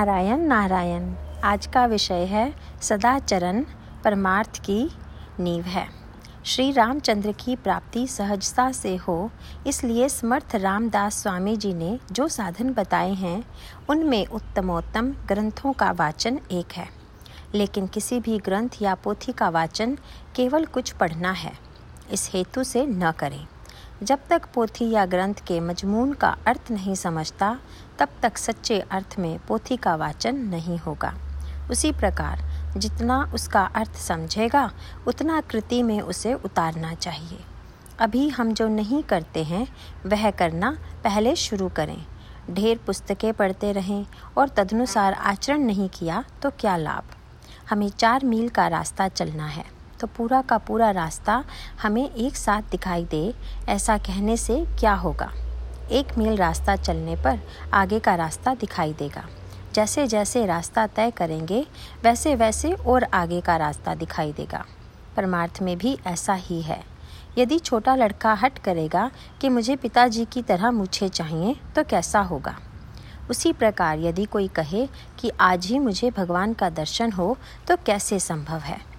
नारायण नारायण। आज का विषय है सदाचरण, परमार्थ की नींव है। श्री रामचंद्र की प्राप्ति सहजता से हो, इसलिए समर्थ रामदास स्वामी जी ने जो साधन बताए हैं, उनमें उत्तमोत्तम ग्रंथों का वाचन एक है। लेकिन किसी भी ग्रंथ या पोथी का वाचन केवल कुछ पढ़ना है, इस हेतु से न करें। जब तक पोथी या ग्रंथ के मजमून का अर्थ नहीं समझता, तब तक सच्चे अर्थ में पोथी का वाचन नहीं होगा। उसी प्रकार, जितना उसका अर्थ समझेगा, उतना कृति में उसे उतारना चाहिए। अभी हम जो नहीं करते हैं, वह करना पहले शुरू करें। ढेर पुस्तकें पढ़ते रहें और तदनुसार आचरण नहीं किया तो क्या लाभ? हमें चार मील का रास्ता चलना है। तो पूरा का पूरा रास्ता हमें एक साथ दिखाई दे, ऐसा कहने से क्या होगा? एक मील रास्ता चलने पर आगे का रास्ता दिखाई देगा। जैसे जैसे रास्ता तय करेंगे, वैसे वैसे और आगे का रास्ता दिखाई देगा। परमार्थ में भी ऐसा ही है। यदि छोटा लड़का हट करेगा कि मुझे पिताजी की तरह मुझे चाहिए तो कैसा होगा? उसी प्रकार यदि कोई कहे कि आज ही मुझे भगवान का दर्शन हो तो कैसे संभव है?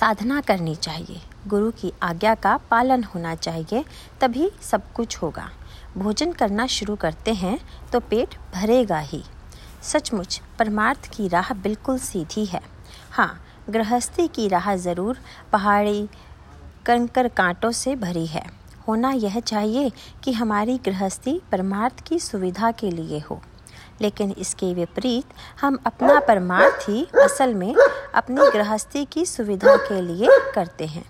साधना करनी चाहिए। गुरु की आज्ञा का पालन होना चाहिए, तभी सब कुछ होगा। भोजन करना शुरू करते हैं तो पेट भरेगा ही। सचमुच, परमार्थ की राह बिल्कुल सीधी है। हाँ गृहस्थी की राह ज़रूर पहाड़ी, कंकर कांटों से भरी है। होना यह चाहिए कि हमारी गृहस्थी परमार्थ की सुविधा के लिए हो। लेकिन इसके विपरीत हम अपना परमार्थ ही असल में अपनी गृहस्थी की सुविधा के लिए करते हैं।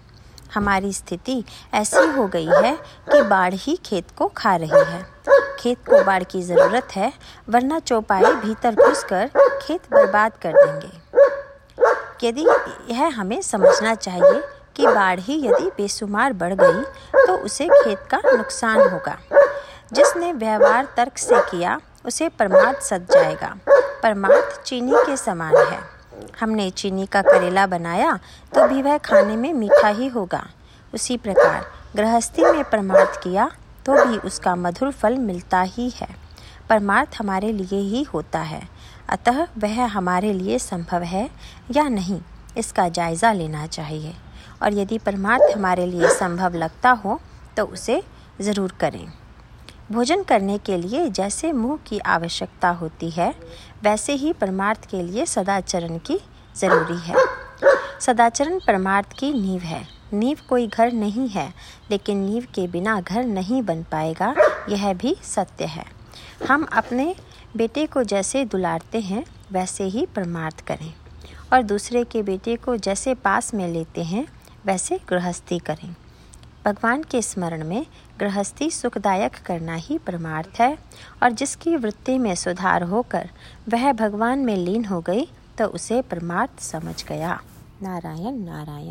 हमारी स्थिति ऐसी हो गई है कि बाढ़ ही खेत को खा रही है। खेत को बाढ़ की ज़रूरत है, वरना चौपाई भीतर घुसकर खेत बर्बाद कर देंगे। यदि यह हमें समझना चाहिए कि बाढ़ ही यदि बेसुमार बढ़ गई तो उसे खेत का नुकसान होगा। जिसने व्यवहार तर्क से किया उसे परमार्थ सद जाएगा। परमार्थ चीनी के समान है। हमने चीनी का करेला बनाया तो भी वह खाने में मीठा ही होगा। उसी प्रकार गृहस्थी में परमार्थ किया तो भी उसका मधुर फल मिलता ही है। परमार्थ हमारे लिए ही होता है। अतः वह हमारे लिए संभव है या नहीं, इसका जायज़ा लेना चाहिए। और यदि परमार्थ हमारे लिए संभव लगता हो तो उसे ज़रूर करें। भोजन करने के लिए जैसे मुँह की आवश्यकता होती है, वैसे ही परमार्थ के लिए सदाचरण की ज़रूरी है। सदाचरण परमार्थ की नींव है। नींव कोई घर नहीं है, लेकिन नींव के बिना घर नहीं बन पाएगा, यह भी सत्य है। हम अपने बेटे को जैसे दुलारते हैं, वैसे ही परमार्थ करें। और दूसरे के बेटे को जैसे पास में लेते हैं, वैसे गृहस्थी करें। भगवान के स्मरण में गृहस्थी सुखदायक करना ही परमार्थ है, और जिसकी वृत्ति में सुधार होकर वह भगवान में लीन हो गई तो उसे परमार्थ समझ गया। नारायण नारायण।